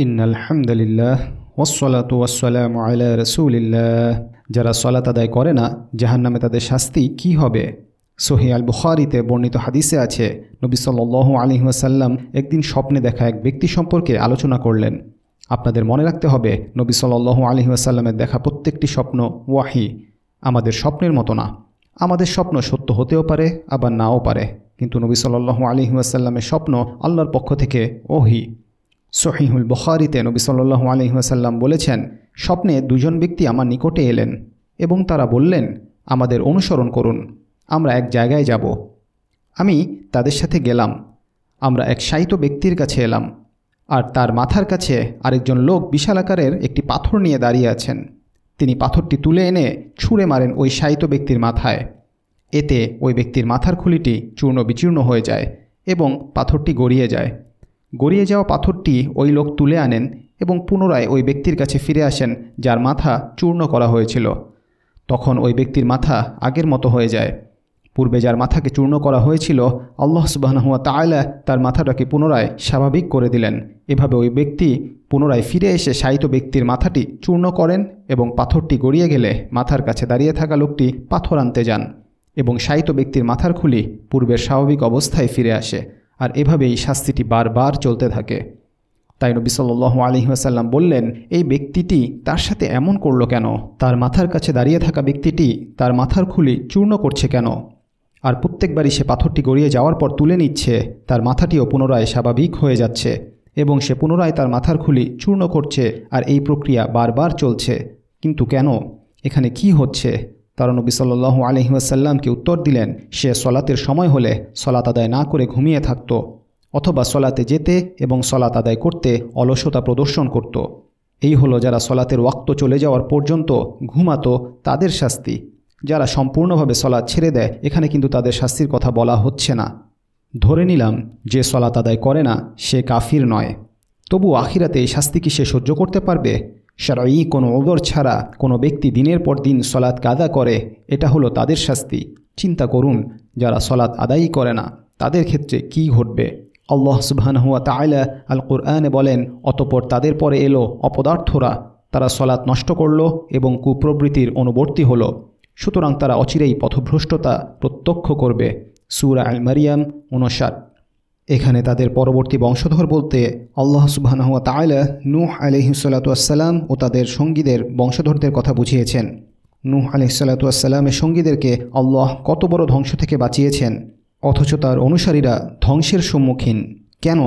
ইন্নাল হামদুলিল্লাহ ওয়াসসালাতু ওয়াসসালামু আলা রাসূলিল্লাহ। যারা সলাত আদায় করে না, জাহান্নামে তাদের শাস্তি কি হবে? সহি আল বুখারিতে বর্ণিত হাদিসে আছে, নবী আলাইহি ওয়াসাল্লাম একদিন স্বপ্নে দেখা এক ব্যক্তি সম্পর্কে আলোচনা করলেন। আপনাদের মনে রাখতে হবে, নবী সাল্লাল্লাহু আলাইহি ওয়াসাল্লামের দেখা প্রত্যেকটি স্বপ্ন ওয়াহি। আমাদের স্বপ্নের মতো না। আমাদের স্বপ্ন সত্য হতেও পারে, আবার নাও পারে। কিন্তু নবী সাল্লাল্লাহু আলাইহি ওয়াসাল্লামের স্বপ্ন আল্লাহর পক্ষ থেকে ওহি। সহিহুল বখারিতে নবী সাল্লাল্লাহু আলাইহি ওয়াসাল্লাম বলেছেন, স্বপ্নে দুজন ব্যক্তি আমার নিকটে এলেন এবং তারা বললেন, আমাদের অনুসরণ করুন, আমরা এক জায়গায় যাব। আমি তাদের সাথে গেলাম, আমরা এক শায়িত ব্যক্তির কাছে এলাম, আর তার মাথার কাছে আরেকজন লোক বিশাল আকারের একটি পাথর নিয়ে দাঁড়িয়ে আছেন। তিনি পাথরটি তুলে এনে ছুঁড়ে মারেন ওই শায়িত ব্যক্তির মাথায়। এতে ওই ব্যক্তির মাথার খুলিটি চূর্ণ বিচূর্ণ হয়ে যায় এবং পাথরটি গড়িয়ে যায়। গড়িয়ে যাওয়া পাথরটি ওই লোক তুলে আনেন এবং পুনরায় ওই ব্যক্তির কাছে ফিরে আসেন, যার মাথা চূর্ণ করা হয়েছিল। তখন ওই ব্যক্তির মাথা আগের মতো হয়ে যায়। পূর্বে যার মাথাকে চূর্ণ করা হয়েছিল, আল্লাহ সুবাহনুয়া তায়লা তার মাথাটাকে পুনরায় স্বাভাবিক করে দিলেন। এভাবে ওই ব্যক্তি পুনরায় ফিরে এসে শায়িত ব্যক্তির মাথাটি চূর্ণ করেন এবং পাথরটি গড়িয়ে গেলে মাথার কাছে দাঁড়িয়ে থাকা লোকটি পাথর আনতে যান এবং শায়িত ব্যক্তির মাথার খুলি পূর্বের স্বাভাবিক অবস্থায় ফিরে আসে। আর এভাবেই শাস্তিটি বারবার চলতে থাকে। তাই নবী সাল্লাহ আলহিহাসাল্লাম বললেন, এই ব্যক্তিটি তার সাথে এমন করল কেন? তার মাথার কাছে দাঁড়িয়ে থাকা ব্যক্তিটি তার মাথার খুলি চূর্ণ করছে কেন? আর প্রত্যেকবারই সে পাথরটি গড়িয়ে যাওয়ার পর তুলে নিচ্ছে, তার মাথাটিও পুনরায় স্বাভাবিক হয়ে যাচ্ছে এবং সে পুনরায় তার মাথার খুলি চূর্ণ করছে আর এই প্রক্রিয়া বারবার চলছে। কিন্তু কেন? এখানে কি হচ্ছে? তারা নবী সাল্লু আলহিহাসাল্লামকে উত্তর দিলেন, সে সলাতের সময় হলে সলাত আদায় না করে ঘুমিয়ে থাকত, অথবা সলাতে যেতে এবং সলাত আদায় করতে অলসতা প্রদর্শন করত। এই হলো যারা সলাতের ওয়াক্ত চলে যাওয়ার পর্যন্ত ঘুমাতো, তাদের শাস্তি। যারা সম্পূর্ণভাবে সলাৎ ছেড়ে দেয়, এখানে কিন্তু তাদের শাস্তির কথা বলা হচ্ছে না। ধরে নিলাম, যে সলাত আদায় করে না, সে কাফির নয়। তবু আখিরাতে এই শাস্তি কি সে সহ্য করতে পারবে? সারাই কোনো ওগর ছাড়া কোনো ব্যক্তি দিনের পর দিন সলাৎ কাদা করে, এটা হলো তাদের শাস্তি। চিন্তা করুন, যারা সলাৎ আদায়ই করে না, তাদের ক্ষেত্রে কি ঘটবে? আল্লাহ সুবহানহুয়া তাইলা আল কোরআনে বলেন, অতপর তাদের পরে এলো অপদার্থরা। তারা সলাৎ নষ্ট করল এবং কুপ্রবৃত্তির অনুবর্তী হলো। সুতরাং তারা অচিরেই পথভ্রষ্টতা প্রত্যক্ষ করবে। সুরা আল মারিয়াম উনষাট এখানে তাদের পরবর্তী বংশধর বলতে আল্লাহ সুবাহানহুয়া তাইলা নূহ আলহিসাল্লাতুয়াসাল্লাম ও তাদের সঙ্গীদের বংশধরদের কথা বুঝিয়েছেন। নূহ আলহিসাল্লাতুয়াসাল্লামের সঙ্গীদেরকে আল্লাহ কত বড় ধ্বংস থেকে বাঁচিয়েছেন, অথচ তার অনুসারীরা ধ্বংসের সম্মুখীন। কেন?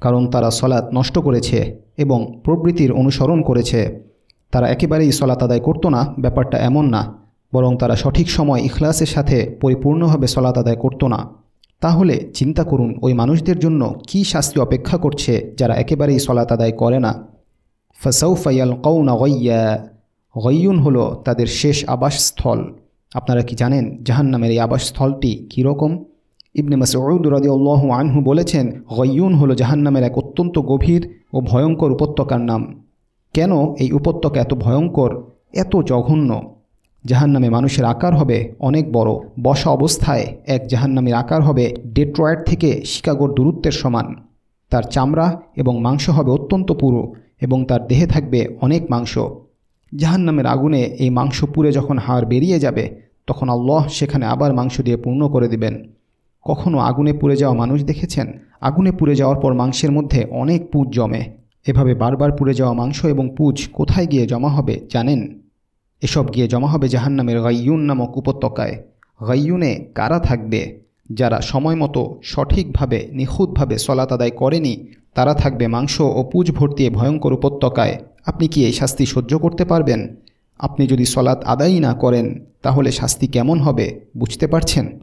কারণ তারা সলাৎ নষ্ট করেছে এবং প্রবৃত্তির অনুসরণ করেছে। তারা একেবারেই সলাৎ আদায় করতো না, ব্যাপারটা এমন না, বরং তারা সঠিক সময় ইখলাসের সাথে পরিপূর্ণভাবে সলাত আদায় করতো না। তাহলে চিন্তা করুন, ওই মানুষদের জন্য কি শাস্তি অপেক্ষা করছে যারা একেবারেই সলাত আদায় করে না। ফসৌফাইয়াল কৌনা গইয়া, গইয়ুন হল তাদের শেষ আবাসস্থল। আপনারা কি জানেন জাহান্নামের এই আবাসস্থলটি কীরকম? ইবনে মাসউদ রাদিউল্লাহ আনহু বলেছেন, গইয়ুন হল জাহান্নামের এক অত্যন্ত গভীর ও ভয়ঙ্কর উপত্যকার নাম। কেন এই উপত্যকা এত ভয়ঙ্কর, এত জঘন্য? জাহান্নামে মানুষের আকার হবে অনেক বড়। বসা অবস্থায় এক জাহান্নামের আকার হবে ডেট্রয়েড থেকে শিকাগোর দূরত্বের সমান। তার চামড়া এবং মাংস হবে অত্যন্ত পুরো এবং তার দেহে থাকবে অনেক মাংস। জাহান্নামের আগুনে এই মাংস পুড়ে যখন হাড় বেরিয়ে যাবে, তখন আল্লাহ সেখানে আবার মাংস দিয়ে পূর্ণ করে দিবেন। কখনও আগুনে পুড়ে যাওয়া মানুষ দেখেছেন? আগুনে পুড়ে যাওয়ার পর মাংসের মধ্যে অনেক পুজ জমে। এভাবে বারবার পুড়ে যাওয়া মাংস এবং পুজ কোথায় গিয়ে জমা হবে জানেন? এসব গিয়ে জমা হবে জাহান্নামের গাইয়ুন নামক উপত্যকায়। গাইয়ুনে কারা থাকবে? যারা সময় মতো সঠিকভাবে, নিখুঁতভাবে সলাত আদায় করেনি, তারা থাকবে মাংস ও পুজ ভর্তি ভয়ঙ্কর উপত্যকায়। আপনি কি এই শাস্তি সহ্য করতে পারবেন? আপনি যদি সলাৎ আদায়ই না করেন, তাহলে শাস্তি কেমন হবে, বুঝতে পারছেন?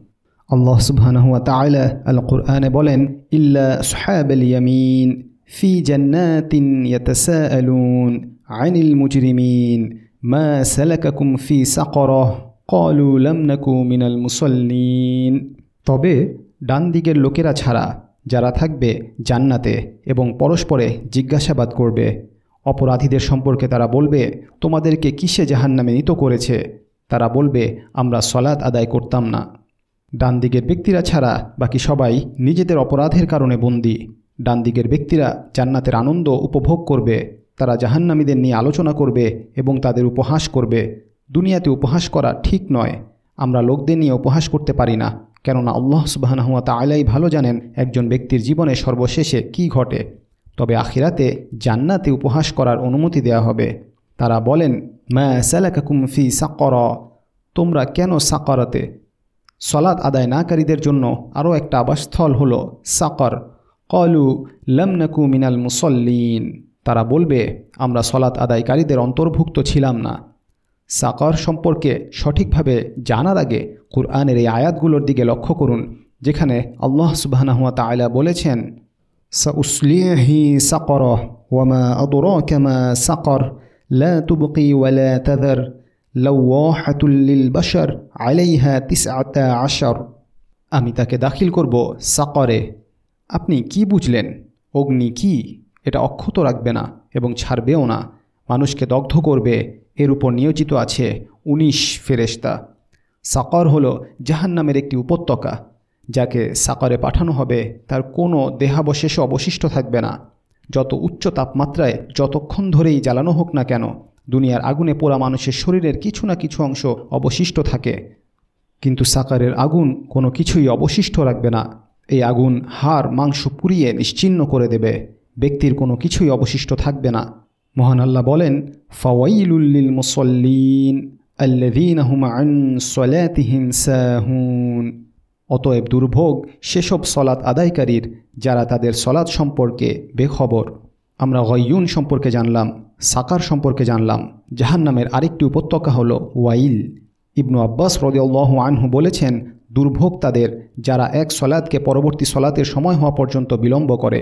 আল্লাহ তাআলা আল বলেন, ইল্লা ইয়ামিন ফি জান্নাতিন আনিল মুজরিমিন। মা সালাকাকুম ফি সাকরহ কলু লাম নাকু মিনাল মুসল্লিন তবে ডান দিকের লোকেরা ছাড়া যারা থাকবে জান্নাতে এবং পরস্পরে জিজ্ঞাসাবাদ করবে, অপরাধীদের সম্পর্কে তারা বলবে, তোমাদেরকে কিসে জাহান্নামে নিত করেছে? তারা বলবে, আমরা সলাৎ আদায় করতাম না। ডান দিকের ব্যক্তিরা ছাড়া বাকি সবাই নিজেদের অপরাধের কারণে বন্দী। ডানদিকের ব্যক্তিরা জান্নাতের আনন্দ উপভোগ করবে। তারা জাহান্নামীদের নিয়ে আলোচনা করবে এবং তাদের উপহাস করবে। দুনিয়াতে উপহাস করা ঠিক নয়। আমরা লোকদের নিয়ে উপহাস করতে পারি না, কেননা আল্লাহ সুবাহানহুয়া তালাই ভালো জানেন একজন ব্যক্তির জীবনে সর্বশেষে কি ঘটে। তবে আখিরাতে জান্নাতে উপহাস করার অনুমতি দেওয়া হবে। তারা বলেন, মা সালাকাকুম ফি সাকর। তোমরা কেন সাকরাতে? সলাৎ আদায় নাকারীদের জন্য আরও একটা আবাসস্থল হল সাকর। কলু লমনাকু মিনাল মুসল্লিন। তারা বলবে, আমরা সলাৎ আদায়কারীদের অন্তর্ভুক্ত ছিলাম না। সাকর সম্পর্কে সঠিকভাবে জানার আগে কুরআনের এই আয়াতগুলোর দিকে লক্ষ্য করুন, যেখানে আল্লাহ সুবাহানহুয়া তাইলা বলেছেন কেমা আশার। আমি তাকে দাখিল করব, সাকরে, আপনি কি বুঝলেন? অগ্নি কি? এটা অক্ষত রাখবে না এবং ছাড়বেও না। মানুষকে দগ্ধ করবে, এর উপর নিয়োজিত আছে উনিশ ফেরেস্তা সাকর হল জাহান নামের একটি উপত্যকা, যাকে সাকরে পাঠানো হবে, তার কোনো দেহাবশেষ অবশিষ্ট থাকবে না। যত উচ্চ তাপমাত্রায়, যতক্ষণ ধরেই জ্বালানো হোক না কেন, দুনিয়ার আগুনে পোড়া মানুষের শরীরের কিছু না কিছু অংশ অবশিষ্ট থাকে। কিন্তু সাকারের আগুন কোনো কিছুই অবশিষ্ট রাখবে না। এই আগুন হাড় মাংস পুড়িয়ে নিশ্চিন্ন করে দেবে। ব্যক্তির কোনো কিছুই অবশিষ্ট থাকবে না। মহান আল্লাহ বলেন ফাওয়াইলুল্লিল মুসল্লিন আল্লাযীন হুম আন সলাতিহিম সাহুন। অতএব দুর্ভোগ সেসব সলাৎ আদায়কারীর যারা তাদের সলাৎ সম্পর্কে বেখবর। আমরা গয়ুন সম্পর্কে জানলাম, সাকার সম্পর্কে জানলাম জাহান নামের আরেকটি উপত্যকা হল ওয়াইল। ইবনু আব্বাস রদিয়াল্লাহ আনহু বলেছেন, দুর্ভোগ তাদের যারা এক সলাদকে পরবর্তী সলাতের সময় হওয়া পর্যন্ত বিলম্ব করে।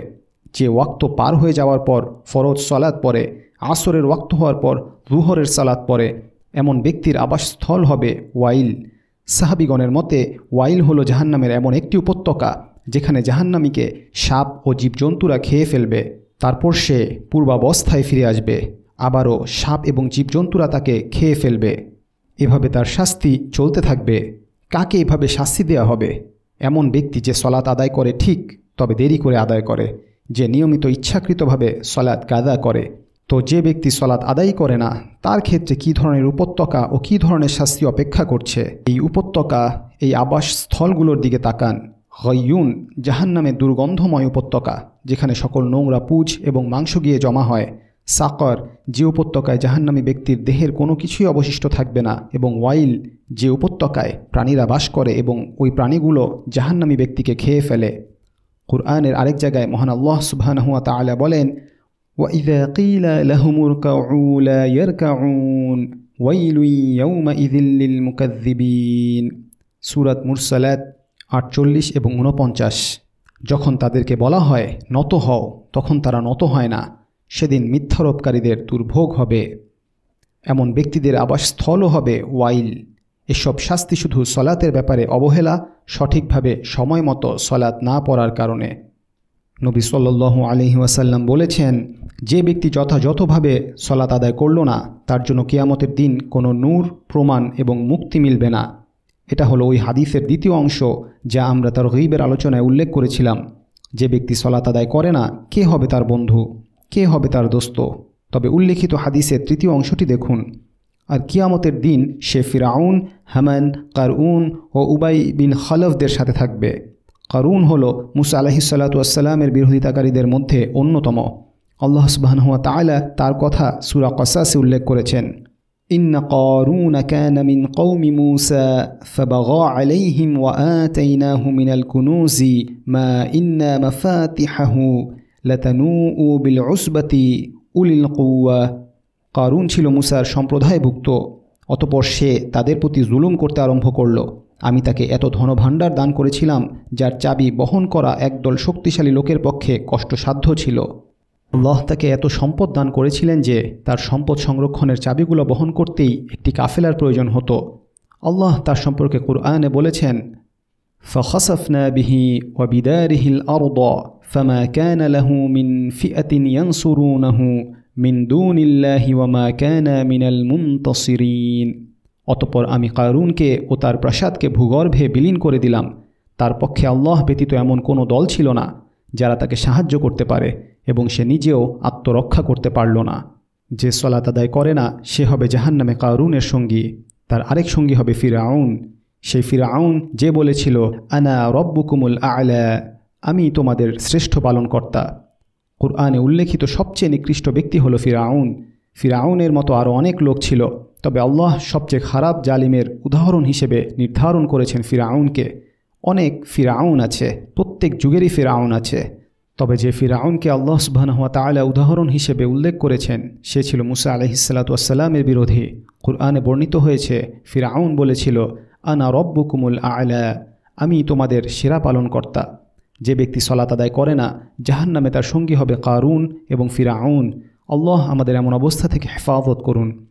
যে ওয়াক্ত পার হয়ে যাওয়ার পর ফরজ সলাদ পরে আসরের ওয়াক্ত হওয়ার পর রুহরের সালাদ পরে এমন ব্যক্তির আবাসস্থল হবে ওয়াইল। সাহাবিগণের মতে ওয়াইল হলো জাহান্নামের এমন একটি উপত্যকা যেখানে জাহান্নামীকে সাপ ও জীবজন্তুরা খেয়ে ফেলবে, তারপর সে পূর্বাবস্থায় ফিরে আসবে, আবারও সাপ এবং জীবজন্তুরা তাকে খেয়ে ফেলবে। এভাবে তার শাস্তি চলতে থাকবে। কাকে এভাবে শাস্তি দেওয়া হবে? এমন ব্যক্তি যে সলাৎ আদায় করে ঠিক, তবে দেরি করে আদায় করে। যে নিয়মিত ইচ্ছাকৃতভাবে সলাৎ গাদা করে, তো যে ব্যক্তি সলাৎ আদায় করে না, তার ক্ষেত্রে কী ধরনের উপত্যকা ও কী ধরনের শাস্তি অপেক্ষা করছে? এই উপত্যকা, এই আবাসস্থলগুলোর দিকে তাকান। হইয়ুন জাহান নামে দুর্গন্ধময় উপত্যকা, যেখানে সকল নোংরা পুজ এবং মাংস গিয়ে জমা হয়। সাকর, যে উপত্যকায় জাহান্নামী ব্যক্তির দেহের কোনো কিছুই অবশিষ্ট থাকবে না, এবং ওয়াইল, যে উপত্যকায় প্রাণীরা বাস করে এবং ওই প্রাণীগুলো জাহান্নামী ব্যক্তিকে খেয়ে ফেলে। কুরআনের আরেক জায়গায় মহান আল্লাহ সুবহানাহুয়া তাআলা বলেন وإذا قيل لهم اركعوا لا يركعون ويل يومئذ للمكذبين সুরাত মুরসালাত আটচল্লিশ এবং উনপঞ্চাশ যখন তাদেরকে বলা হয় নত হও তখন তারা নত হয় না সেদিন মিথ্যারোপকারীদের দুর্ভোগ হবে এমন ব্যক্তিদের আবাসস্থলও হবে ওয়াইল এসব শাস্তি শুধু সলাতের ব্যাপারে অবহেলা, সঠিকভাবে সময় মতো সলাৎ না পড়ার কারণে। নবী সাল্লু আলহি ওয়াসাল্লাম বলেছেন, যে ব্যক্তি যথাযথভাবে সলাত আদায় করল না, তার জন্য কেয়ামতের দিন কোনো নূর, প্রমাণ এবং মুক্তি মিলবে না। এটা হলো ওই হাদিসের দ্বিতীয় অংশ যা আমরা তার গরিবের আলোচনায় উল্লেখ করেছিলাম। যে ব্যক্তি সলাত আদায় করে না, কে হবে তার বন্ধু? কে হবে তার দোস্ত? তবে উল্লেখিত হাদিসের তৃতীয় অংশটি দেখুন। আর কিয়ামতের দিন সে ফিরাউন হামান কারউন ও উবাই বিন খলফদের সাথে থাকবে কারুন হল মুসা আলাহিসাল্লাতুয়াসাল্লামের বিরোধিতাকারীদের মধ্যে অন্যতম আল্লাহ সুবাহনুয়া তালা তার কথা সুরা কসাসে উল্লেখ করেছেন إن قارون كان من قوم موسى فبغى عليهم وآتيناه من الكنوز ما إن مفاتحه لتنوء بالعصبة أولي القوة কারুন ছিল মুসার সম্প্রদায়ভুক্ত অতপর সে তাদের প্রতি জুলুম করতে আরম্ভ করল আমি তাকে এত ধনভাণ্ডার দান করেছিলাম যার চাবি বহন করা একদল শক্তিশালী লোকের পক্ষে কষ্টসাধ্য ছিল আল্লাহ তাকে এত সম্পদ দান করেছিলেন যে তার সম্পদ সংরক্ষণের চাবিগুলো বহন করতেই একটি কাফেলার প্রয়োজন হতো আল্লাহ তার সম্পর্কে কুরআনে বলেছেন فخسفنا به وبداره الأرض فما كان له من فئة ينصرونه মিন দুন ইল্লাহি ওয়ামা ক্যানা মিনাল অতপর আমি কারুনকে ও তার প্রাসাদকে ভূগর্ভে বিলীন করে দিলাম। তার পক্ষে আল্লাহ ব্যতীত এমন কোনো দল ছিল না, যারা তাকে সাহায্য করতে পারে এবং সে নিজেও আত্মরক্ষা করতে পারল না। যে সলাত আদায় করে না, সে হবে জাহান্নামে কারুনের সঙ্গী। তার আরেক সঙ্গী হবে ফিরাউন। সেই ফিরাউন যে বলেছিল, আনা রব্বুকুমুল আলা, আমি তোমাদের শ্রেষ্ঠ পালনকর্তা। কোরআনে উল্লেখিত সবচেয়ে নিকৃষ্ট ব্যক্তি হলো ফিরাউন। ফিরাউনের মতো আরও অনেক লোক ছিল। তবে আল্লাহ সবচেয়ে খারাপ জালিমের উদাহরণ হিসেবে নির্ধারণ করেছেন ফিরাউনকে। অনেক ফিরাউন আছে, প্রত্যেক যুগেরই ফিরাউন আছে। তবে যে ফিরাউনকে আল্লাহ সুবাহনহাত তালা উদাহরণ হিসেবে উল্লেখ করেছেন, সে ছিল মুসা আলহিসাল্লাতুয়াসাল্লামের বিরোধী। কুরআনে বর্ণিত হয়েছে, ফিরাউন বলেছিল, আনা রব্বুকুমুল আলা, আমি তোমাদের সেরা পালনকর্তা। যে ব্যক্তি সলাত আদায় করে না জাহান নামে তার সঙ্গী হবে কারুন এবং ফিরাউন। আল্লাহ আমাদের এমন অবস্থা থেকে হেফাজত করুন।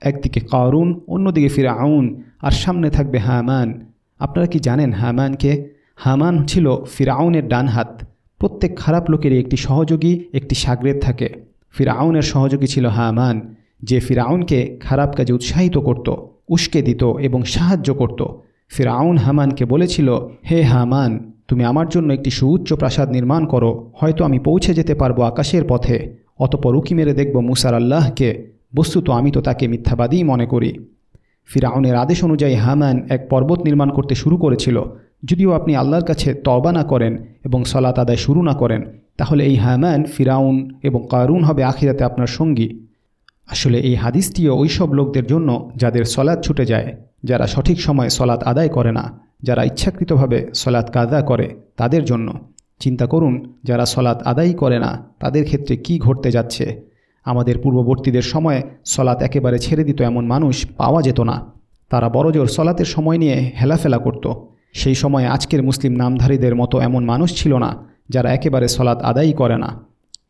একদিকে কারুন, অন্যদিকে ফিরাউন, আর সামনে থাকবে হামান। আপনারা কি জানেন হামানকে? হামান ছিল ফিরাউনের ডান হাত। প্রত্যেক খারাপ লোকেরই একটি সহযোগী, একটি সাগরেদ থাকে। ফিরাউনের সহযোগী ছিল হামান, যে ফিরাউনকে খারাপ কাজে উৎসাহিত করত, উস্কে দিত এবং সাহায্য করত। ফিরাউন হামানকে বলেছিল, হে হামান তুমি আমার জন্য একটি সুউচ্চ প্রাসাদ নির্মাণ করো, হয়তো আমি পৌঁছে যেতে পারব আকাশের পথে। অতপর উকি মেরে দেখব মুসার আল্লাহকে, বস্তুত আমি তো তাকে মিথ্যাবাদী মনে করি। ফিরাউনের আদেশ অনুযায়ী হামান এক পর্বত নির্মাণ করতে শুরু করেছিল। যদিও আপনি আল্লাহর কাছে তবা না করেন এবং সলাত আদায় শুরু না করেন, তাহলে এই হামান, ফিরাউন এবং কারুন হবে আখিরাতে আপনার সঙ্গী। আসলে এই হাদিসটিও ওইসব লোকদের জন্য যাদের সলাদ ছুটে যায়, যারা সঠিক সময়ে সলাৎ আদায় করে না। যারা ইচ্ছাকৃতভাবে সলাৎ কাদা করে তাদের জন্য। চিন্তা করুন, যারা সলাৎ আদায় করে না, তাদের ক্ষেত্রে কি ঘটতে যাচ্ছে? আমাদের পূর্ববর্তীদের সময়ে সলাৎ একেবারে ছেড়ে দিত এমন মানুষ পাওয়া যেত না। তারা বড়জোর সলাতের সময় নিয়ে হেলাফেলা করত। সেই সময়ে আজকের মুসলিম নামধারীদের মতো এমন মানুষ ছিল না, যারা একেবারে সলাৎ আদায়ই করে না।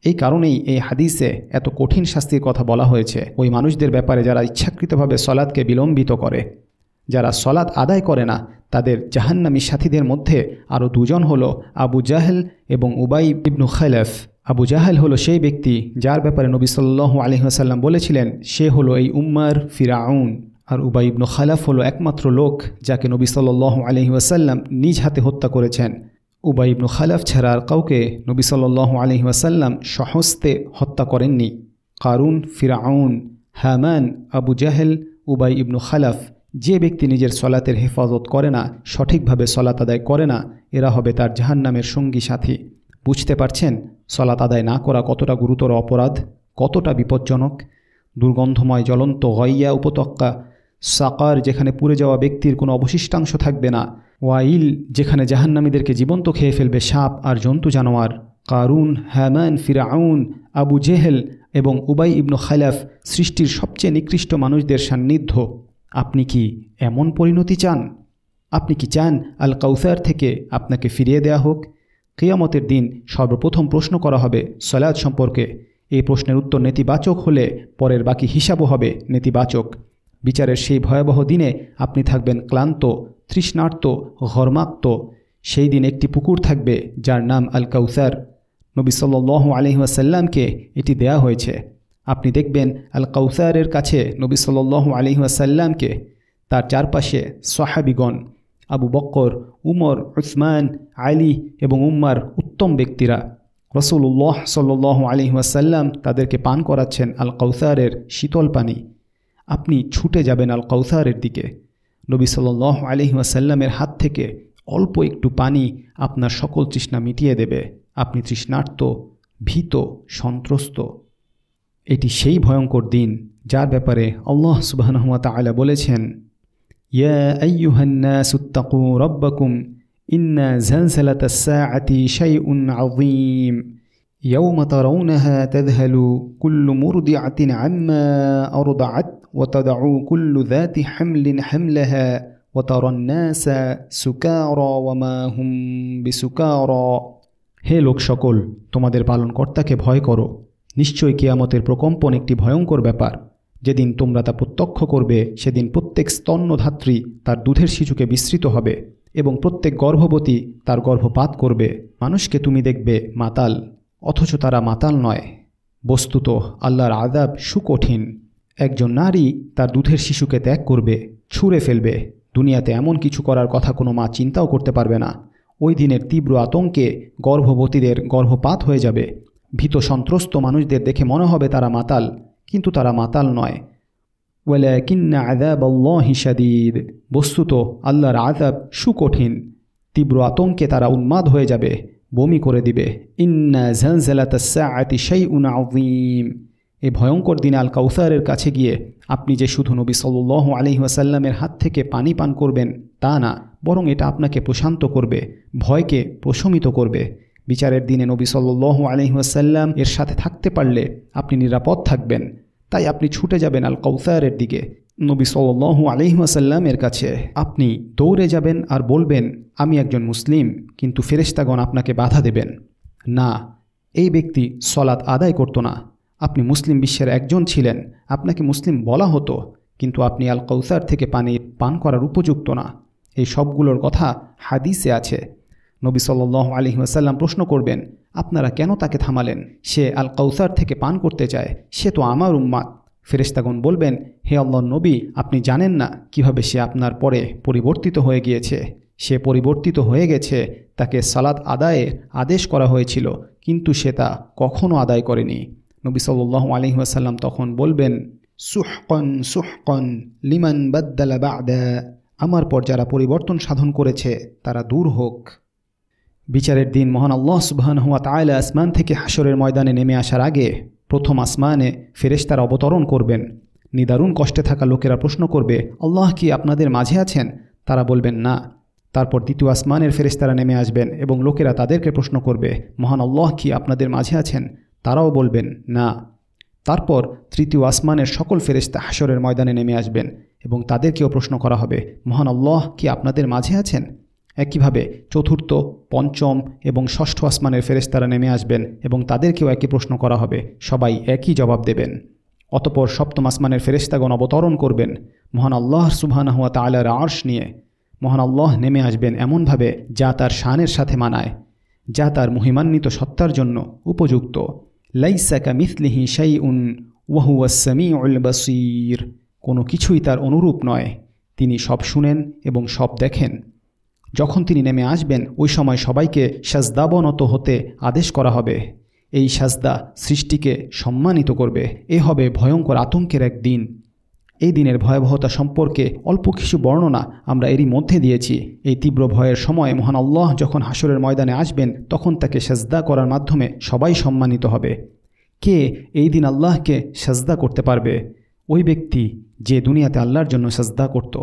এই কারণেই এই হাদিসে এত কঠিন শাস্তির কথা বলা হয়েছে। ওই মানুষদের ব্যাপারে যারা ইচ্ছাকৃতভাবে সলাদকে বিলম্বিত করে যারা সলাদ আদায় করে না, তাদের জাহান্নামী সাথীদের মধ্যে আরও দুজন হল আবু জাহেল এবং উবাই ইবনু খালেফ আবু জাহেল হলো সেই ব্যক্তি যার ব্যাপারে নবী সাল্লু আলহিহাসাল্লাম বলেছিলেন, সে হলো এই উম্মার ফিরাউন। আর উবাই ইবনু খালাফ হলো একমাত্র লোক যাকে নবী সাল্লু আলহিহাসাল্লাম নিজ হাতে হত্যা করেছেন। উবাই ইবনু খালাফ ছাড়া আর কাউকে নবী সাল্লু আলহিহাসাল্লাম সহস্তে হত্যা করেননি। কারুন ফিরাউন হ্যামান আবু জাহেল, উবাই ইবনু খালাফ যে ব্যক্তি নিজের সলাতের হেফাজত করে না, সঠিকভাবে সলাত আদায় করে না, এরা হবে তার জাহান্নামের সঙ্গী সাথী। বুঝতে পারছেন? সলাত আদায় না করা কতটা গুরুতর অপরাধ? কতটা বিপজ্জনক? দুর্গন্ধময় জ্বলন্ত গইয়া উপত্যকা, সাকার যেখানে পুড়ে যাওয়া ব্যক্তির কোনো অবশিষ্টাংশ থাকবে না, ওয়াইল যেখানে জাহান্নামীদেরকে জীবন্ত খেয়ে ফেলবে সাপ আর জন্তু জানোয়ার, কারুন হ্যামান ফিরাউন, আবু জেহেল এবং উবাই ইবনু খালাফ সৃষ্টির সবচেয়ে নিকৃষ্ট মানুষদের সান্নিধ্য। আপনি কি এমন পরিণতি চান? আপনি কি চান আল কাউসার থেকে আপনাকে ফিরিয়ে দেয়া হোক? কেয়ামতের দিন সর্বপ্রথম প্রশ্ন করা হবে সলাদ সম্পর্কে। এই প্রশ্নের উত্তর নেতিবাচক হলে পরের বাকি হিসাবও হবে নেতিবাচক। বিচারের সেই ভয়াবহ দিনে আপনি থাকবেন ক্লান্ত, তৃষ্ণার্ত, ঘর্মাক্ত। সেই দিন একটি পুকুর থাকবে যার নাম আল কাউসার নবী সাল্ল আলহিহাসাল্লামকে এটি দেয়া হয়েছে। আপনি দেখবেন আল কৌসারের কাছে নবী সাল আলহিহাসাল্লামকে তার চারপাশে সাহাবিগণ আবু বক্কর, উমর, উসমান, আলী এবং উম্মার উত্তম ব্যক্তিরা রসুল্লাহ সাল্লাহ আলহিহাসাল্লাম তাদেরকে পান করাচ্ছেন আল কৌসারের শীতল পানি। আপনি ছুটে যাবেন আল কৌসারের দিকে। নবী সাল্লাহ আলহিহাসাল্লামের হাত থেকে অল্প একটু পানি আপনার সকল তৃষ্ণা মিটিয়ে দেবে। আপনি তৃষ্ণার্ত, ভীত, সন্ত্রস্ত। এটি সেই ভয়ঙ্কর দিন যার ব্যাপারে আল্লাহ সুবাহনহমত আলা বলেছেন ইয়া আইয়ুহান্নাসুত্তাকু রব্বাকুম ইন্না زلزلة الساعة شيء عظيم يوم ترونها تذهل كل مرضعة عما أرضعت وتدع كل ذات حمل حملها وترى الناس سكارى وما هم بسكارى হে লোক সকল তোমাদের পালনকর্তাকে ভয় করো নিশ্চয়ই কেয়ামতের প্রকম্পন একটি ভয়ঙ্কর ব্যাপার। যেদিন তোমরা তা প্রত্যক্ষ করবে, সেদিন প্রত্যেক স্তন্যধাত্রী তার দুধের শিশুকে বিস্তৃত হবে এবং প্রত্যেক গর্ভবতী তার গর্ভপাত করবে। মানুষকে তুমি দেখবে মাতাল, অথচ তারা মাতাল নয়। বস্তুত আল্লাহর আদাব সুকঠিন। একজন নারী তার দুধের শিশুকে ত্যাগ করবে, ছুঁড়ে ফেলবে। দুনিয়াতে এমন কিছু করার কথা কোনো মা চিন্তাও করতে পারবে না। ওই দিনের তীব্র আতঙ্কে গর্ভবতীদের গর্ভপাত হয়ে যাবে। ভীত সন্ত্রস্ত মানুষদের দেখে মনে হবে তারা মাতাল, কিন্তু তারা মাতাল নয়। ওয়ালাকিন্না আদাব আল্লাহি শাদীদ। বস্তুত, আল্লাহর আযাব সুকঠিন। তীব্র আতঙ্কে তারা উন্মাদ হয়ে যাবে, বমি করে দিবে। ইন্না ঝালঝালাতি শাইউন আযীম। এই ভয়ঙ্কর দিনে আল কাউসারের কাছে গিয়ে আপনি যে শুধু নবী সাল্লাল্লাহু আলাইহি ওয়াসাল্লামের হাত থেকে পানি পান করবেন, তা না, বরং এটা আপনাকে প্রশান্ত করবে, ভয়কে প্রশমিত করবে। বিচারের দিনে নবী সাল্লাল্লাহু আলাইহি ওয়াসাল্লাম এর সাথে থাকতে পারলে আপনি নিরাপদ থাকবেন। তাই আপনি ছুটে যাবেন আল কৌসারের দিকে। নবী সাল্লাল্লাহু আলাইহি ওয়াসাল্লামের কাছে, আপনি দৌড়ে যাবেন আর বলবেন, আমি একজন মুসলিম, কিন্তু ফেরেশতাগণ আপনাকে বাধা দেবেন। না, এই ব্যক্তি সলাৎ আদায় করতো না। আপনি মুসলিম বিশ্বের একজন ছিলেন, আপনাকে মুসলিম বলা হতো, কিন্তু আপনি আল কৌসার থেকে পানি পান করার উপযুক্ত না এই সবগুলোর কথা হাদিসে আছে। নবী সাল্লাহ আলহি আসাল্লাম প্রশ্ন করবেন, আপনারা কেন তাকে থামালেন? সে আল কৌসার থেকে পান করতে চায়, সে তো আমার উম্মাদ। ফেরেস্তাগণ বলবেন, হে আল্লাহ নবী, আপনি জানেন না কীভাবে সে আপনার পরে পরিবর্তিত হয়ে গিয়েছে। সে পরিবর্তিত হয়ে গেছে, তাকে সালাদ আদায়ে আদেশ করা হয়েছিল, কিন্তু সে তা কখনও আদায় করেনি। নবী সাল্লাহ আলহিহাসাল্লাম তখন বলবেন, সুহকন সুহকন, লিমান বাদ্দালা বাদা। আমার পর যারা পরিবর্তন সাধন করেছে, তারা দূর হোক। বিচারের দিন মহান আল্লাহ সুবহান হুয়া তায়লা আসমান থেকে হাসরের ময়দানে নেমে আসার আগে প্রথম আসমানে ফেরেশতার অবতরণ করবেন। নিদারুণ কষ্টে থাকা লোকেরা প্রশ্ন করবে, আল্লাহ কি আপনাদের মাঝে আছেন? তারা বলবেন, না। তারপর দ্বিতীয় আসমানের ফেরেশতারা নেমে আসবেন এবং লোকেরা তাদেরকে প্রশ্ন করবে, মহান আল্লাহ কি আপনাদের মাঝে আছেন? তারাও বলবেন, না। তারপর তৃতীয় আসমানের সকল ফেরেশতা হাসরের ময়দানে নেমে আসবেন এবং তাদেরকেও প্রশ্ন করা হবে, মহান আল্লাহ কি আপনাদের মাঝে আছেন? একইভাবে চতুর্থ, পঞ্চম এবং ষষ্ঠ আসমানের ফেরেস্তারা নেমে আসবেন এবং তাদেরকেও একই প্রশ্ন করা হবে। সবাই একই জবাব দেবেন। অতপর সপ্তম আসমানের ফেরেশতাগণ অবতরণ করবেন মহান আল্লাহর সুবহানাহুয়া তালার আর্শ নিয়ে। মহান আল্লাহ নেমে আসবেন এমনভাবে যা তার শানের সাথে মানায়, যা তার মহিমান্বিত সত্তার জন্য উপযুক্ত। লাইসাকা মিথলিহি শাই উন ওয়াহুয়াসামি উল বাসির। কোনো কিছুই তার অনুরূপ নয়। তিনি সব শুনেন এবং সব দেখেন। যখন তিনি নেমে আসবেন, ওই সময় সবাইকে সাজদাবনত হতে আদেশ করা হবে। এই সাজদা সৃষ্টিকে সম্মানিত করবে। এ হবে ভয়ঙ্কর আতঙ্কের এক দিন। এই দিনের ভয়াবহতা সম্পর্কে অল্প কিছু বর্ণনা আমরা এরই মধ্যে দিয়েছি। এই তীব্র ভয়ের সময় মহান আল্লাহ যখন হাসরের ময়দানে আসবেন, তখন তাকে সাজদা করার মাধ্যমে সবাই সম্মানিত হবে। কে এই দিন আল্লাহকে সাজদা করতে পারবে? ওই ব্যক্তি যে দুনিয়াতে আল্লাহর জন্য সাজদা করত।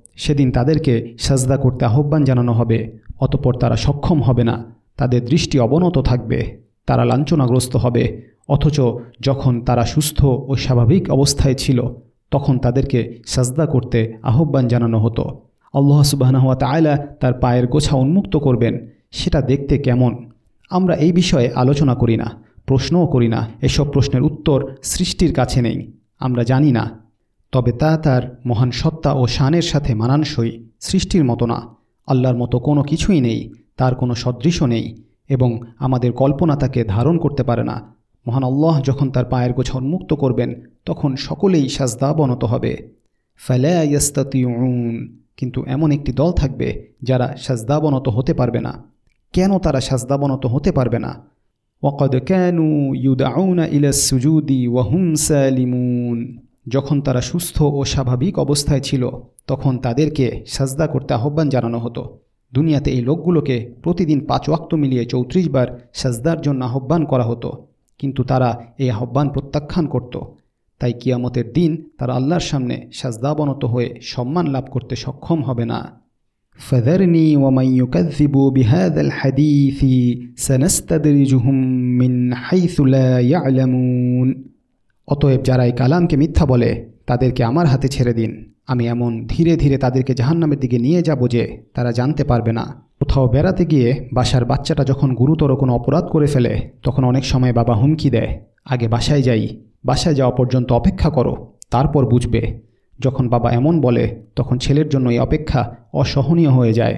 সেদিন তাদেরকে সাজদা করতে আহ্বান জানানো হবে, অতপর তারা সক্ষম হবে না। তাদের দৃষ্টি অবনত থাকবে, তারা লাঞ্ছনাগ্রস্ত হবে, অথচ যখন তারা সুস্থ ও স্বাভাবিক অবস্থায় ছিল, তখন তাদেরকে সাজদা করতে আহ্বান জানানো হতো। আল্লাহ সুবাহনাহুয়া তায়লা তার পায়ের গোছা উন্মুক্ত করবেন, সেটা দেখতে কেমন? আমরা এই বিষয়ে আলোচনা করি না, প্রশ্নও করি না, এসব প্রশ্নের উত্তর সৃষ্টির কাছে নেই। আমরা জানি না তবে তা তার মহান সত্তা ও শানের সাথে মানানসই, সৃষ্টির মতো না। আল্লাহর মতো কোনো কিছুই নেই, তার কোনো সদৃশ নেই এবং আমাদের কল্পনা তাকে ধারণ করতে পারে না। মহান আল্লাহ যখন তার পায়ের গোছা উন্মুক্ত করবেন, তখন সকলেই সাজদা বনত হবে ফালায়াস্তাতিউন কিন্তু এমন একটি দল থাকবে যারা সাজদাবনত হতে পারবে না। কেন তারা সাজদাবনত হতে পারবে না? ওয়াকদ ক্যানু ইউদাউনা ইলাস সুজুদি ওয়াহুম সালিমুন। যখন তারা সুস্থ ও স্বাভাবিক অবস্থায় ছিল তখন তাদেরকে সাজদা করতে আহ্বান জানানো হতো দুনিয়াতে এই লোকগুলোকে প্রতিদিন পাঁচ ওয়াক্ত মিলিয়ে চৌত্রিশ বার সাজদার জন্য আহ্বান করা হতো কিন্তু তারা এই আহ্বান প্রত্যাখ্যান করত তাই কিয়ামতের দিন তারা আল্লাহর সামনে সাজদাবনত হয়ে সম্মান লাভ করতে সক্ষম হবে না فذرني ومن يكذب بهذا الحديث سنستدرجهم من حيث لا يعلمون অতএব যারা এই কালামকে মিথ্যা বলে, তাদেরকে আমার হাতে ছেড়ে দিন। আমি এমন ধীরে ধীরে তাদেরকে জাহান্নামের দিকে নিয়ে যাব যে তারা জানতে পারবে না। কোথাও বেড়াতে গিয়ে বাসার বাচ্চাটা যখন গুরুতর কোনো অপরাধ করে ফেলে, তখন অনেক সময় বাবা হুমকি দেয়, আগে বাসায় যাই, বাসায় যাওয়া পর্যন্ত অপেক্ষা করো, তারপর বুঝবে। যখন বাবা এমন বলে, তখন ছেলের জন্য এই অপেক্ষা অসহনীয় হয়ে যায়।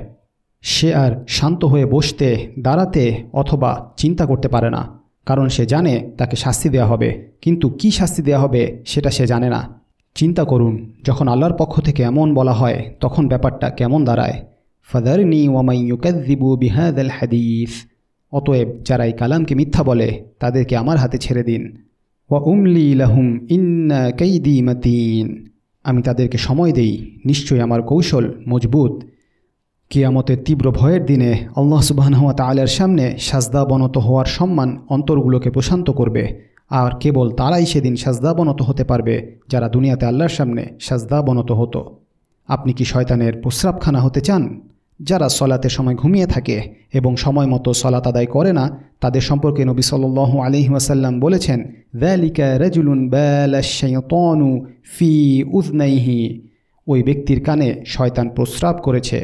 সে আর শান্ত হয়ে বসতে, দাঁড়াতে অথবা চিন্তা করতে পারে না। কারণ সে জানে তাকে শাস্তি দেওয়া হবে। কিন্তু কি শাস্তি দেওয়া হবে সেটা সে জানে না। চিন্তা করুন, যখন আল্লাহর পক্ষ থেকে এমন বলা হয়, তখন ব্যাপারটা কেমন দাঁড়ায়? ফাদারনি ওয়ামাই ইউকাদ্দিবু বিহাদ আল হাদিস। অতএব যারা এই কালামকে মিথ্যা বলে, তাদেরকে আমার হাতে ছেড়ে দিন। ওয়া উমলি লাহুম ইন্না কৈদি মাতিন। আমি তাদেরকে সময় দেই, নিশ্চয়ই আমার কৌশল মজবুত। কিয়ামতের তীব্র ভয়ের দিনে আল্লাহ সুবাহনহাত আলের সামনে সাজদা বনত হওয়ার সম্মান অন্তরগুলোকে প্রশান্ত করবে, আর কেবল তারাই সেদিন সাজদা বনত হতে পারবে যারা দুনিয়াতে আল্লাহর সামনে সাজদা বনত হতো। আপনি কি শয়তানের প্রস্রাবখানা হতে চান? যারা সলাতের সময় ঘুমিয়ে থাকে এবং সময় মতো সলাত আদায় করে না, তাদের সম্পর্কে নবী সাল আলি ওয়াসাল্লাম বলেছেন দ্যালিকা রাজুলুন ব্যালাশাইতনু ফি উজনাইহি ওই ব্যক্তির কানে শয়তান প্রস্রাব করেছে।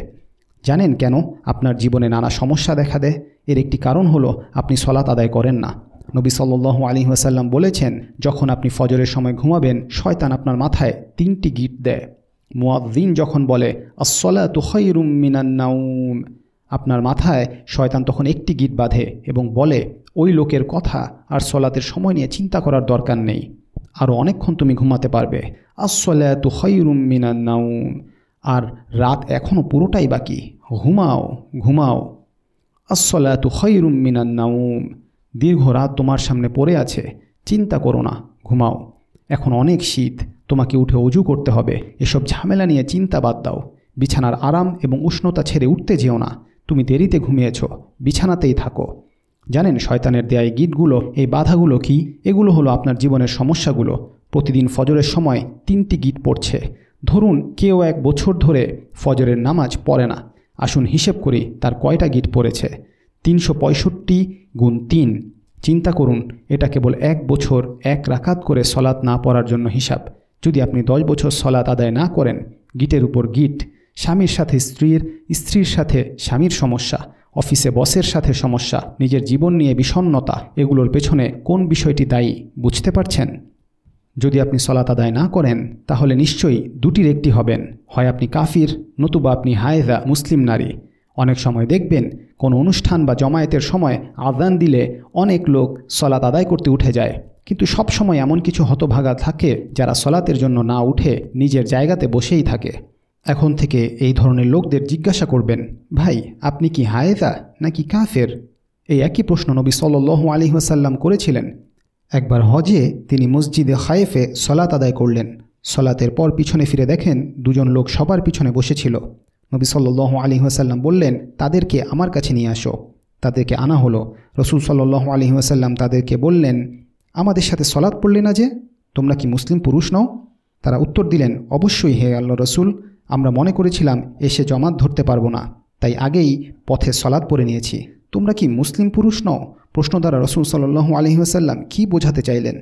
জানেন কেন? আপনার জীবনে নানা সমস্যা দেখা দেয়। এর একটি কারণ হলো, আপনি সলাত আদায় করেন না। নবী সাল্লু আলী ওয়াসাল্লাম বলেছেন, যখন আপনি ফজরের সময় ঘুমাবেন, শয়তান আপনার মাথায় তিনটি গিট দেয়। মুয়াদ্দিন যখন বলে আসলা তুহরুম মিনান্নাউম আপনার মাথায় শয়তান তখন একটি গিট বাঁধে এবং বলে, ওই লোকের কথা আর সলাতের সময় নিয়ে চিন্তা করার দরকার নেই। আরও অনেকক্ষণ তুমি ঘুমাতে পারবে। আসলা তুহরুম মিনান্নাউম আর রাত এখনও পুরোটাই বাকি। ঘুমাও ঘুমাও। আসলা তুহরুম মিনান্নাউম দীর্ঘ রাত তোমার সামনে পড়ে আছে, চিন্তা করো না, ঘুমাও। এখন অনেক শীত, তোমাকে উঠে অজু করতে হবে। এসব ঝামেলা নিয়ে চিন্তা বাদ দাও। বিছানার আরাম এবং উষ্ণতা ছেড়ে উঠতে যেও না। তুমি দেরিতে ঘুমিয়েছ, বিছানাতেই থাকো। জানেন শয়তানের দেয়া গীতগুলো এই বাধাগুলো কি? এগুলো হলো আপনার জীবনের সমস্যাগুলো। প্রতিদিন ফজরের সময় তিনটি গীত পড়ছে। ধরুন কেউ এক বছর ধরে ফজরের নামাজ পড়ে না। আসুন হিসেব করি তার কয়টা গীত পড়েছে? তিনশো পঁয়ষট্টি গুণ তিন। চিন্তা করুন, এটা কেবল এক বছর, এক রাকাত করে সলাৎ না পড়ার জন্য হিসাব। যদি আপনি দশ বছর সলাৎ আদায় না করেন গিটের উপর গিট স্বামীর সাথে স্ত্রীর স্ত্রীর সাথে স্বামীর সমস্যা, অফিসে বসের সাথে সমস্যা, নিজের জীবন নিয়ে বিষণ্নতা এগুলোর পেছনে কোন বিষয়টি দায়ী, বুঝতে পারছেন? যদি আপনি সলাত আদায় না করেন, তাহলে নিশ্চয়ই দুটির একটি হবেন। হয় আপনি কাফির, নতুবা আপনি হায়দা মুসলিম নারী। অনেক সময় দেখবেন কোনো অনুষ্ঠান বা জমায়েতের সময় আদান দিলে অনেক লোক সলাত আদায় করতে উঠে যায়। কিন্তু সব সময় এমন কিছু হতভাগা থাকে যারা সলাতের জন্য না উঠে নিজের জায়গাতে বসেই থাকে। এখন থেকে এই ধরনের লোকদের জিজ্ঞাসা করবেন, ভাই, আপনি কি হায়েদা নাকি কাফের? এই একই প্রশ্ন নবী সাল্লু আলী ওয়াসাল্লাম করেছিলেন। একবার হজে তিনি মসজিদে হায়েফে সলাত আদায় করলেন। সলাতের পর পিছনে ফিরে দেখেন দুজন লোক সবার পিছনে বসেছিল। নবী সাল্লু আলী ওয়াসাল্লাম বললেন, তাদেরকে আমার কাছে নিয়ে আসো। তাদেরকে আনা হলো। রসুল সাল্লু আলী ওয়াসাল্লাম তাদেরকে বললেন, আমাদের সাথে সলাৎ পড়লে না যে? তোমরা কি মুসলিম পুরুষ নও? তারা উত্তর দিলেন, অবশ্যই হে আল্লাহ রসুল, আমরা মনে করেছিলাম এসে জমাত ধরতে পারব না। তাই আগেই পথে সলাদ পরে নিয়েছি। তোমরা কি মুসলিম পুরুষ নও? প্রশ্ন দ্বারা রসুল সাল্লু আলহিহাসাল্লাম কী বোঝাতে চাইলেন?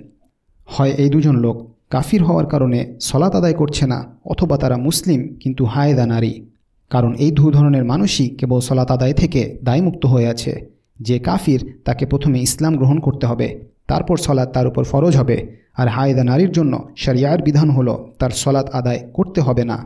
হয় এই দুজন লোক কাফির হওয়ার কারণে সলাত আদায় করছে না অথবা তারা মুসলিম কিন্তু হায়দা নারী? কারণ এই দু ধরনের মানুষই কেবল সলাত আদায় থেকে দায়মুক্ত হয়ে আছে। যে কাফির তাকে প্রথমে ইসলাম গ্রহণ করতে হবে, তারপর সলাৎ তার উপর ফরজ হবে, আর হায়দা নারীর জন্য শরিয়ার বিধান হলো তার সলাৎ আদায় করতে হবে না।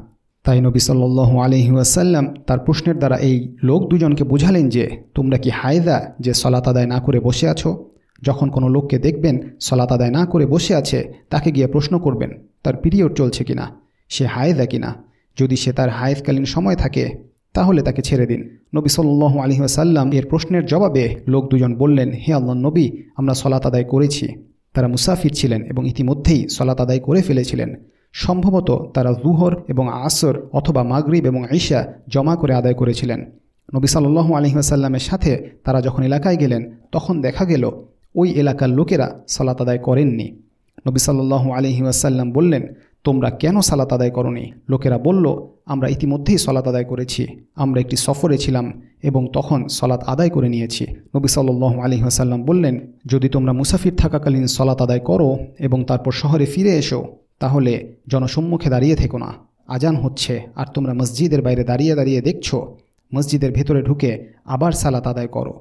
তাই নবী সাল্লু আলহিউসাল্লাম তার প্রশ্নের দ্বারা এই লোক দুজনকে বুঝালেন যে, তোমরা কি হায়দা যে সলাত আদায় না করে বসে আছো? যখন কোনো লোককে দেখবেন সলাত আদায় না করে বসে আছে, তাকে গিয়ে প্রশ্ন করবেন, তার পিরিয়ড চলছে কিনা? সে হায়দা কিনা? যদি সে তার হায়েতকালীন সময় থাকে, তাহলে তাকে ছেড়ে দিন। নবী সাল্লু আলহিহাসাল্লাম এর প্রশ্নের জবাবে লোক দুজন বললেন, হে আল্লাহ নবী, আমরা সলাত আদায় করেছি। তারা মুসাফির ছিলেন এবং ইতিমধ্যেই সলাত আদায় করে ফেলেছিলেন। সম্ভবত তারা জুহর এবং আসর অথবা মাগরিব এবং ঈশা জমা করে আদায় করেছিলেন। নবী সাল্লু আলহিহাসাল্লামের সাথে তারা যখন এলাকায় গেলেন, তখন দেখা গেল ওই এলাকার লোকেরা সালাত আদায় করেননি। নবী সাল্লু আলহিহাসাল্লাম বললেন, তোমরা কেন সালাত আদায় করনি? লোকেরা বলল, আমরা ইতিমধ্যেই সলাত আদায় করেছি। আমরা একটি সফরে ছিলাম এবং তখন সলাত আদায় করে নিয়েছি। নবী সাল্লাহ আলী আসাল্লাম বললেন, যদি তোমরা মুসাফির থাকাকালীন সলাত আদায় করো এবং তারপর শহরে ফিরে এসো তাহলে জনসম্মুখে দাঁড়িয়ে থেকো না। আজান হচ্ছে আর তোমরা মসজিদের বাইরে দাঁড়িয়ে দাঁড়িয়ে দেখছ। মসজিদের ভেতরে ঢুকে আবার সালাত আদায় করো।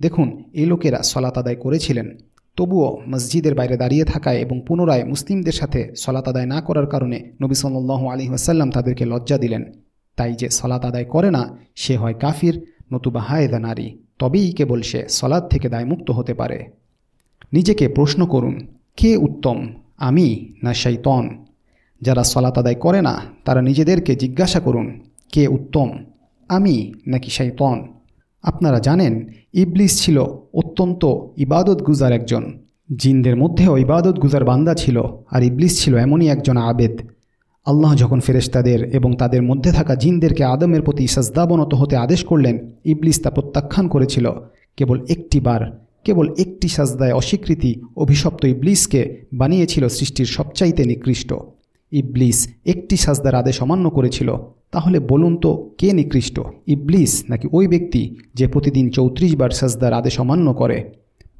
দেখুন এই লোকেরা সলাত আদায় করেছিলেন। তবুও মসজিদের বাইরে দাঁড়িয়ে থাকায় এবং পুনরায় মুসলিমদের সাথে সলাত আদায় না করার কারণে নবী সাল্লাহ আলী ওয়াসাল্লাম তাদেরকে লজ্জা দিলেন। তাই যে সলাত আদায় করে না, সে হয় কাফির, নতুবা হায়দা নারী। তবেই কেবল সে সলাদ থেকে দায়মুক্ত হতে পারে। নিজেকে প্রশ্ন করুন, কে উত্তম? আমি না শৈতন। যারা সলাত আদায় করে না, তারা নিজেদেরকে জিজ্ঞাসা করুন, কে উত্তম? আমি নাকি শৈতন? আপনারা জানেন, ইবলিস ছিল অত্যন্ত ইবাদত গুজার একজন। জিনদের মধ্যেও ইবাদত গুজার বান্দা ছিল, আর ইবলিস ছিল এমনই একজন আবেদ। আল্লাহ যখন ফেরেশতাদের এবং তাদের মধ্যে থাকা জিনদেরকে আদমের প্রতি সাজদাবনত হতে আদেশ করলেন, ইবলিস তা প্রত্যাখ্যান করেছিল। কেবল একটি বার কেবল একটি সাজদায় অস্বীকৃতি অভিশপ্ত ইবলিসকে বানিয়েছিল সৃষ্টির সবচাইতে নিকৃষ্ট। ইবলিস একটি সাজদার আদেশ অমান্য করেছিল। তাহলে বলুন তো, কে নিকৃষ্ট? ইবলিস নাকি ওই ব্যক্তি যে প্রতিদিন চৌত্রিশ বার সাজদার আদেশ অমান্য করে?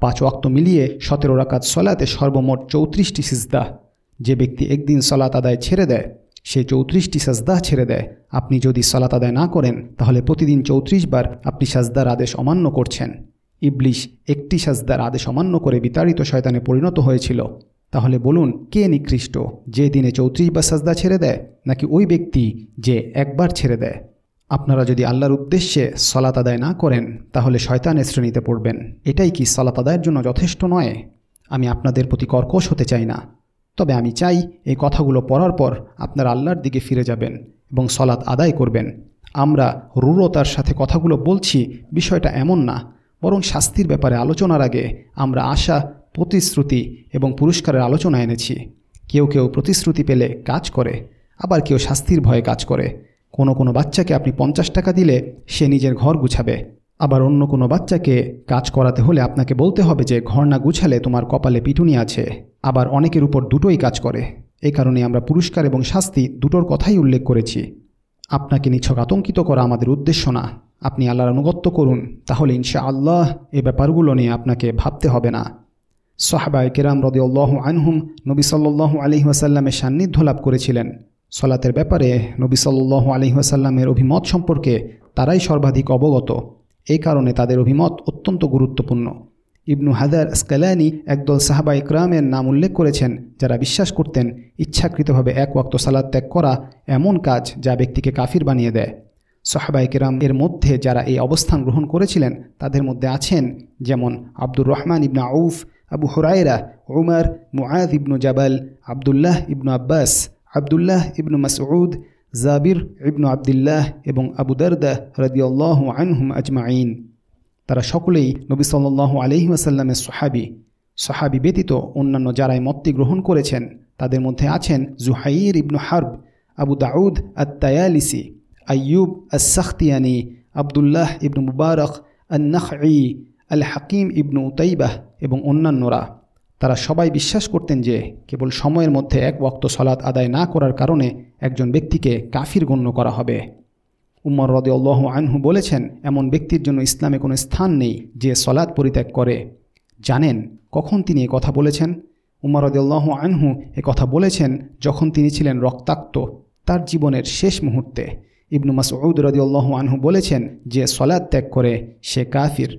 পাঁচ অক্ত মিলিয়ে সতেরো রাকাত সলাতে সর্বমোট চৌত্রিশটি সিজদা। যে ব্যক্তি একদিন সলাত আদায় ছেড়ে দেয়, সে চৌত্রিশটি সাজদা ছেড়ে দেয়। আপনি যদি সলাত আদায় না করেন, তাহলে প্রতিদিন চৌত্রিশ বার আপনি সাজদার আদেশ অমান্য করছেন। ইবলিশ একটি সাজদার আদেশ অমান্য করে বিতাড়িত শয়তানে পরিণত হয়েছিল। তাহলে বলুন, কে নিকৃষ্ট? যে দিনে চৌত্রিশ বার সাজদা ছেড়ে দেয়, নাকি ওই ব্যক্তি যে একবার ছেড়ে দেয়? আপনারা যদি আল্লাহর উদ্দেশ্যে সলাত আদায় না করেন, তাহলে শয়তানের শ্রেণীতে পড়বেন। এটাই কি সলাত আদায়ের জন্য যথেষ্ট নয়? আমি আপনাদের প্রতি কর্কশ হতে চাই না। তবে আমি চাই এই কথাগুলো পড়ার পর আপনারা আল্লাহর দিকে ফিরে যাবেন এবং সলাৎ আদায় করবেন। আমরা রূঢ়তার সাথে কথাগুলো বলছি, বিষয়টা এমন না। বরং শাস্তির ব্যাপারে আলোচনার আগে আমরা আশা, প্রতিশ্রুতি এবং পুরস্কারের আলোচনা এনেছি। কেউ কেউ প্রতিশ্রুতি পেলে কাজ করে, আবার কেউ শাস্তির ভয়ে কাজ করে। কোনো কোনো বাচ্চাকে আপনি পঞ্চাশ টাকা দিলে সে নিজের ঘর গুছাবে। আবার অন্য কোনো বাচ্চাকে কাজ করাতে হলে আপনাকে বলতে হবে যে ঘর না গুছালে তোমার কপালে পিটুনি আছে। আবার অনেকের উপর দুটোই কাজ করে। এই কারণে আমরা পুরস্কার এবং শাস্তি দুটোর কথাই উল্লেখ করেছি। আপনাকে নিছক আতঙ্কিত করা আমাদের উদ্দেশ্য না। আপনি আল্লাহর আনুগত্য করুন, তাহলে ইনশা আল্লাহ এ ব্যাপারগুলো নিয়ে আপনাকে ভাবতে হবে না। সাহাবায় কেরাম রদিউল্লাহ আনহুম নবী সাল্লাহ আলহিহাসাল্লামের সান্নিধ্য লাভ করেছিলেন। সলাতের ব্যাপারে নবী সাল্লাহ আলহিহাসাল্লামের অভিমত সম্পর্কে তারাই সর্বাধিক অবগত। এই কারণে তাদের অভিমত অত্যন্ত গুরুত্বপূর্ণ। ইবনু হাদার স্কালানি একদল সাহাবা ইকরামের নাম উল্লেখ করেছেন, যারা বিশ্বাস করতেন ইচ্ছাকৃতভাবে এক ওয়াক্ত সালাদ ত্যাগ করা এমন কাজ যা ব্যক্তিকে কাফির বানিয়ে দেয়। সাহাবাই কেরাম এর মধ্যে যারা এই অবস্থান গ্রহণ করেছিলেন, তাদের মধ্যে আছেন যেমন আব্দুর রহমান ইবনু আউফ, আবু হরাইরা উমর মুআদ ইবনু জাবাল, আবদুল্লাহ ইবনু আব্বাস, আবদুল্লাহ ইবনু মাসউদ, জাবির ইবনু আবদুল্লাহ এবং আবু দরদা রদিয়াল্লাহ আনহুম আজমাইন তারা সকলেই নবী সাল্লাহ আলহি আসাল্লামের সোহাবি। সোহাবি ব্যতীত অন্যান্য যারাই মত্তি গ্রহণ করেছেন, তাদের মধ্যে আছেন জুহাইর ইবনু হার্ব, আবু দাউদ আত্তায়ালিসি। আয়ুব আসসাখতিয়ানি আবদুল্লাহ ইবনু মুবারক আন্নাখঈ আল হাকিম ইবনু উতাইবাহ এবং অন্যান্যরা। তারা সবাই বিশ্বাস করতেন যে কেবল সময়ের মধ্যে এক ওক্ত সলাৎ আদায় না করার কারণে একজন ব্যক্তিকে কাফির গণ্য করা হবে। উমর রদে আল্লাহ আনহু বলেছেন, এমন ব্যক্তির জন্য ইসলামে কোনো স্থান নেই যে সলাৎ পরিত্যাগ করে। জানেন, কখন তিনি এ কথা বলেছেন? উমর রদুল্লাহ আনহু এ কথা বলেছেন যখন তিনি ছিলেন রক্তাক্ত, তার জীবনের শেষ মুহূর্তে। ইবনু মাসউদ রদিউল্লাহ আনহু বলেছেন যে সলাদ ত্যাগ করে সে কাফির।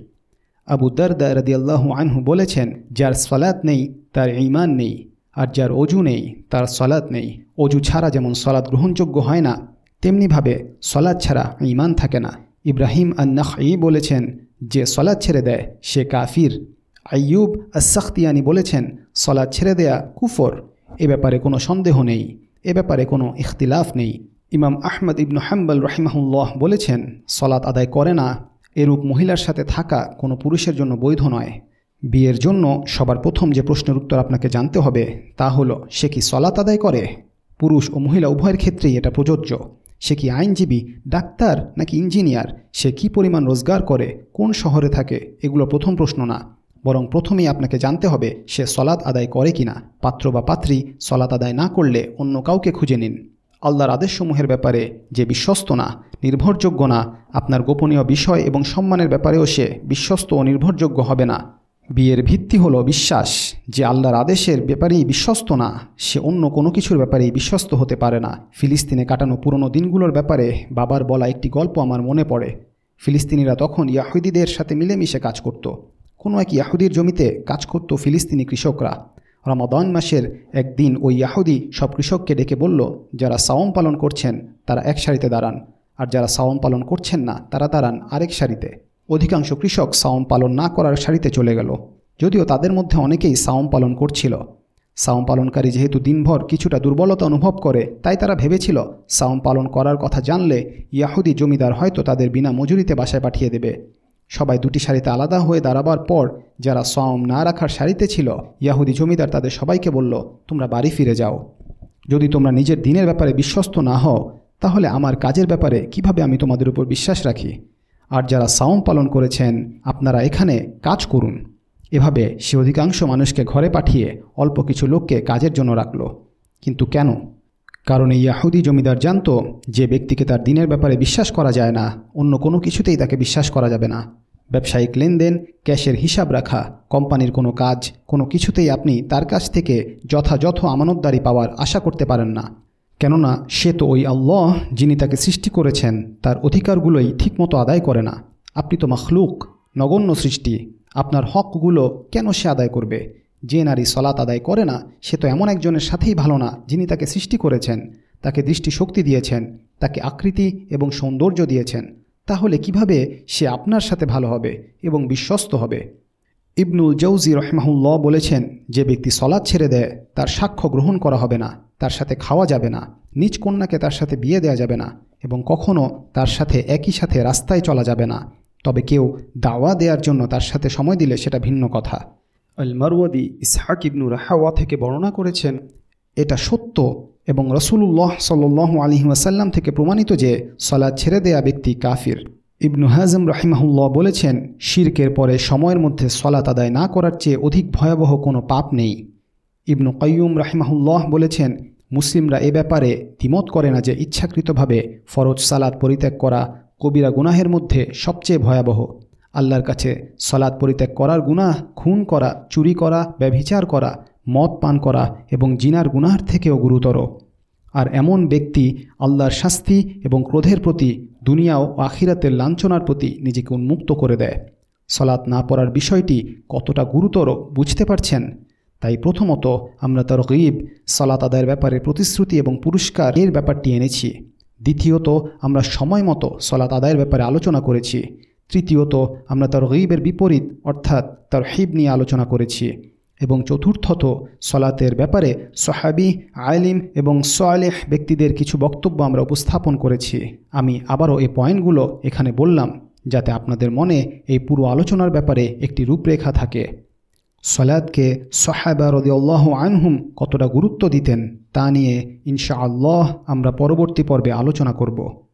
আবু দরদা রদিয়াল্লাহ আনহু বলেছেন, যার সলাদ নেই, তার ইমান নেই, আর যার অজু নেই, তার সলাদ নেই। অজু ছাড়া যেমন সলাদ গ্রহণযোগ্য হয় না, তেমনিভাবে সলাদ ছাড়া ইমান থাকে না। ইব্রাহিম আন্নাখই বলেছেন, যে সলাদ ছেড়ে দেয়, সে কাফির। আইয়ুব আসাখতিয়ানি বলেছেন সলাদ ছেড়ে দেয়া কুফর। এ ব্যাপারে কোনো সন্দেহ নেই, এ ব্যাপারে কোনো ইখতিলাফ নেই। ইমাম আহমদ ইবনু হাম্বল রহিমাহুল্লাহ বলেছেন, সলাৎ আদায় করে না, এরূপ মহিলার সাথে থাকা কোনো পুরুষের জন্য বৈধ নয়। বিয়ের জন্য সবার প্রথম যে প্রশ্নের উত্তর আপনাকে জানতে হবে, তা হলো, সে কি সলাৎ আদায় করে? পুরুষ ও মহিলা উভয়ের ক্ষেত্রেই এটা প্রযোজ্য। সে কি আইনজীবী, ডাক্তার, নাকি ইঞ্জিনিয়ার? সে কি পরিমাণ রোজগার করে? কোন শহরে থাকে? এগুলো প্রথম প্রশ্ন না। বরং প্রথমেই আপনাকে জানতে হবে, সে সলাৎ আদায় করে কিনা। পাত্র বা পাত্রী সলাৎ আদায় না করলে অন্য কাউকে খুঁজে নিন। আল্লাহর আদেশসমূহের ব্যাপারে যে বিশ্বস্ত না, নির্ভরযোগ্য না, আপনার গোপনীয় বিষয় এবং সম্মানের ব্যাপারেও সে বিশ্বস্ত ও নির্ভরযোগ্য হবে না। বিয়ের ভিত্তি হলো বিশ্বাস যে আল্লাহর আদেশের ব্যাপারেই বিশ্বস্ত না, সে অন্য কোনো কিছুর ব্যাপারেই বিশ্বস্ত হতে পারে না। ফিলিস্তিনে কাটানো পুরনো দিনগুলোর ব্যাপারে বাবার বলা একটি গল্প আমার মনে পড়ে। ফিলিস্তিনিরা তখন ইয়াহুদিদের সাথে মিলেমিশে কাজ করত। কোনো এক ইয়াহুদির জমিতে কাজ করত ফিলিস্তিনি কৃষকরা। রমাদান মাসের একদিন ওই ইয়াহুদি সব কৃষককে ডেকে বলল, যারা সাওম পালন করছেন, তারা এক সারিতে দাঁড়ান, আর যারা সাওম পালন করছেন না, তারা দাঁড়ান আরেক সারিতে। অধিকাংশ কৃষক সাওম পালন না করার সারিতে চলে গেল। যদিও তাদের মধ্যে অনেকেই সাওম পালন করছিল। সাওম পালনকারী যেহেতু দিনভর কিছুটা দুর্বলতা অনুভব করে, তাই তারা ভেবেছিল, সাওম পালন করার কথা জানলে ইয়াহুদি জমিদার হয়তো তাদের বিনা মজুরিতে বাসায় পাঠিয়ে দেবে। সবাই দুটি সারিতে আলাদা হয়ে দাঁড়াবার পর যারা সাওম না রাখার সারিতে ছিল, ইয়াহুদি জমিদার তাদের সবাইকে বলল, তোমরা বাড়ি ফিরে যাও। যদি তোমরা নিজের দিনের ব্যাপারে বিশ্বস্ত না হও, তাহলে আমার কাজের ব্যাপারে কীভাবে আমি তোমাদের উপর বিশ্বাস রাখি? আর যারা সাওম পালন করেছেন, আপনারা এখানে কাজ করুন। এভাবে সে অধিকাংশ মানুষকে ঘরে পাঠিয়ে অল্প কিছু লোককে কাজের জন্য রাখল। কিন্তু কেন? কারণ এই ইয়াহুদি জমিদার জানত যে ব্যক্তিকে তার দিনের ব্যাপারে বিশ্বাস করা যায় না, অন্য কোনো কিছুতেই তাকে বিশ্বাস করা যাবে না। ব্যবসায়িক লেনদেন, ক্যাশের হিসাব রাখা, কোম্পানির কোনো কাজ, কোনো কিছুতেই আপনি তার কাছ থেকে যথাযথ আমানতদারি পাওয়ার আশা করতে পারেন না। কেননা সে তো ওই আল্লাহ যিনি তাকে সৃষ্টি করেছেন, তার অধিকারগুলোই ঠিকমতো আদায় করে না। আপনি তো মখলুক, নগণ্য সৃষ্টি। আপনার হকগুলো কেন সে আদায় করবে? যে নারী সলাত আদায় করে না, সে তো এমন একজনের সাথেই ভালো না যিনি তাকে সৃষ্টি করেছেন, তাকে দৃষ্টিশক্তি দিয়েছেন, তাকে আকৃতি এবং সৌন্দর্য দিয়েছেন। তাহলে কীভাবে সে আপনার সাথে ভালো হবে এবং বিশ্বস্ত হবে? ইবনুল জৌজি রহমাহুল্লাহ বলেছেন, যে ব্যক্তি সলাদ ছেড়ে দেয়, তার সাক্ষ্য গ্রহণ করা হবে না, তার সাথে খাওয়া যাবে না, নিজ কন্যাকে তার সাথে বিয়ে দেওয়া যাবে না এবং কখনও তার সাথে একই সাথে রাস্তায় চলা যাবে না। তবে কেউ দাওয়া দেওয়ার জন্য তার সাথে সময় দিলে সেটা ভিন্ন কথা। আল মারওয়াদি ইসহাক ইবনু রাহাওয়া থেকে বর্ণনা করেছেন, এটা সত্য এবং রসুল্লাহ সাল্লাহ আলী ওয়াসাল্লাম থেকে প্রমাণিত যে সলাদ ছেড়ে দেয়া ব্যক্তি কাফির। ইবনু হাজম রাহিমাহুল্লাহ বলেছেন, শিরকের পরে সময়ের মধ্যে সলাত আদায় না করার চেয়ে অধিক ভয়াবহ কোনো পাপ নেই। ইবনু কাইয়ুম রাহিমাহুল্লাহ বলেছেন, মুসলিমরা এ ব্যাপারে দ্বিমত করে না যে ইচ্ছাকৃতভাবে ফরজ সালাদ পরিত্যাগ করা কবিরা গুনাহের মধ্যে সবচেয়ে ভয়াবহ। আল্লাহর কাছে সলাদ পরিত্যাগ করার গুনাহ, খুন করা, চুরি করা, ব্যভিচার করা, মদ পান করা এবং জিনার গুনার থেকেও গুরুতর। আর এমন ব্যক্তি আল্লাহর শাস্তি এবং ক্রোধের প্রতি, দুনিয়া ও আখিরাতের লাঞ্ছনার প্রতি নিজেকে উন্মুক্ত করে দেয়। সলাৎ না পড়ার বিষয়টি কতটা গুরুতর বুঝতে পারছেন? তাই প্রথমত আমরা তার গিব সলাত আদায়ের ব্যাপারে প্রতিশ্রুতি এবং পুরস্কার এর ব্যাপারটি এনেছি। দ্বিতীয়ত, আমরা সময় মতো সলাত আদায়ের ব্যাপারে আলোচনা করেছি। তৃতীয়ত, আমরা তার গিবের বিপরীত, অর্থাৎ তার হিব নিয়ে আলোচনা করেছি। এবং চতুর্থত, সলাতের ব্যাপারে সহাবি, আলিম এবং সোয়ালেহ ব্যক্তিদের কিছু বক্তব্য আমরা উপস্থাপন করেছি। আমি আবারও এই পয়েন্টগুলো এখানে বললাম, যাতে আপনাদের মনে এই পুরো আলোচনার ব্যাপারে একটি রূপরেখা থাকে। সলাদকে সহাবা রদিয়াল্লাহ আনহুম কতটা গুরুত্ব দিতেন, তা নিয়ে ইনশা আল্লাহ আমরা পরবর্তী পর্বে আলোচনা করব।